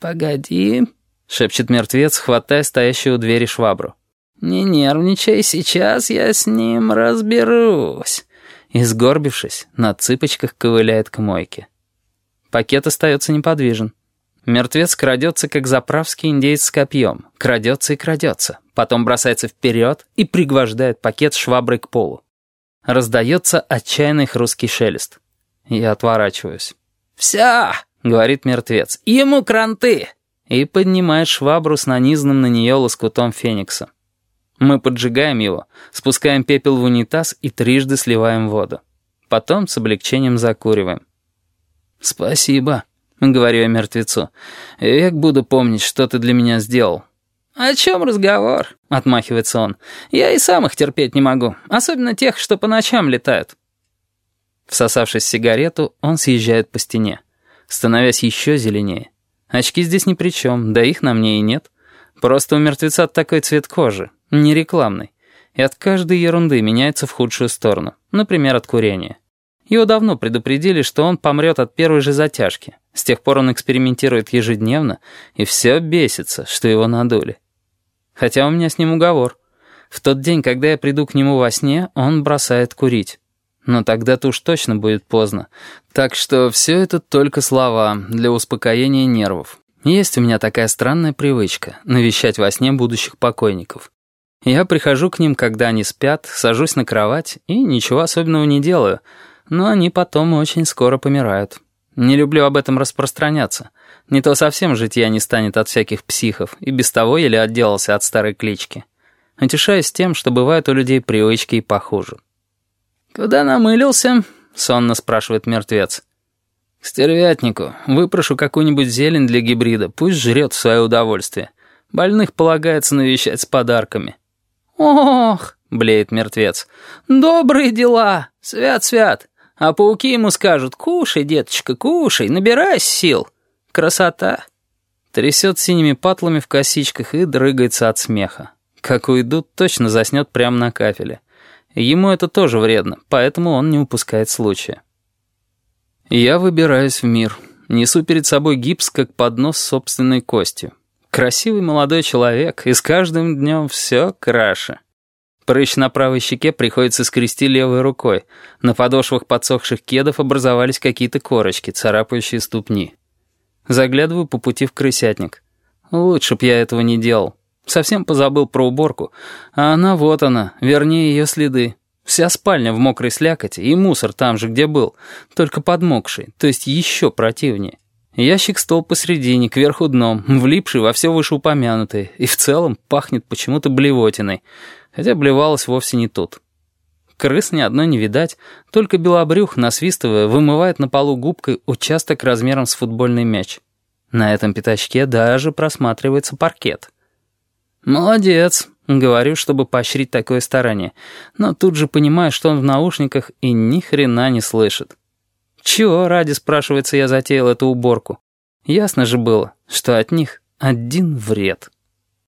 «Погоди», — шепчет мертвец, хватая стоящую у двери швабру. «Не нервничай, сейчас я с ним разберусь». И, сгорбившись, на цыпочках ковыляет к мойке. Пакет остается неподвижен. Мертвец крадется, как заправский индейец с копьем. Крадется и крадется. Потом бросается вперед и пригвождает пакет шваброй к полу. Раздается отчаянный хрусткий шелест. Я отворачиваюсь. «Вся!» — говорит мертвец. «Ему кранты!» И поднимает швабру с нанизанным на нее лоскутом феникса. Мы поджигаем его, спускаем пепел в унитаз и трижды сливаем воду. Потом с облегчением закуриваем. «Спасибо», — говорю я мертвецу. «Век буду помнить, что ты для меня сделал». «О чем разговор?» — отмахивается он. «Я и сам их терпеть не могу, особенно тех, что по ночам летают». Всосавшись сигарету, он съезжает по стене, становясь еще зеленее. Очки здесь ни при чем, да их на мне и нет. Просто у мертвеца такой цвет кожи, не рекламный. И от каждой ерунды меняется в худшую сторону, например, от курения. Его давно предупредили, что он помрет от первой же затяжки. С тех пор он экспериментирует ежедневно, и все бесится, что его надули. Хотя у меня с ним уговор. В тот день, когда я приду к нему во сне, он бросает курить. Но тогда-то уж точно будет поздно. Так что все это только слова для успокоения нервов. Есть у меня такая странная привычка — навещать во сне будущих покойников. Я прихожу к ним, когда они спят, сажусь на кровать и ничего особенного не делаю, но они потом очень скоро помирают. Не люблю об этом распространяться. Не то совсем житья не станет от всяких психов, и без того еле отделался от старой клички. Утешаюсь тем, что бывают у людей привычки и похуже. «Куда намылился?» — сонно спрашивает мертвец. «К стервятнику. Выпрошу какую-нибудь зелень для гибрида, пусть жрет в свое удовольствие. Больных полагается навещать с подарками». «Ох!» — блеет мертвец. «Добрые дела! Свят-свят! А пауки ему скажут, кушай, деточка, кушай, набирайся сил. Красота!» Трясет синими патлами в косичках и дрыгается от смеха. Как уйдут, точно заснет прямо на кафеле. Ему это тоже вредно, поэтому он не упускает случая. Я выбираюсь в мир. Несу перед собой гипс, как поднос собственной костью. Красивый молодой человек, и с каждым днем все краше. Прыщ на правой щеке приходится скрести левой рукой. На подошвах подсохших кедов образовались какие-то корочки, царапающие ступни. Заглядываю по пути в крысятник. Лучше б я этого не делал. Совсем позабыл про уборку. А она вот она, вернее ее следы. Вся спальня в мокрой слякоти и мусор там же, где был, только подмокший, то есть еще противнее. Ящик-стол посередине, кверху дном, влипший во все вышеупомянутое, и в целом пахнет почему-то блевотиной, хотя блевалось вовсе не тут. Крыс ни одной не видать, только белобрюх, насвистывая, вымывает на полу губкой участок размером с футбольный мяч. На этом пятачке даже просматривается паркет. «Молодец», — говорю, чтобы поощрить такое старание, но тут же понимаю, что он в наушниках и ни хрена не слышит. Чего ради, спрашивается, я затеял эту уборку? Ясно же было, что от них один вред.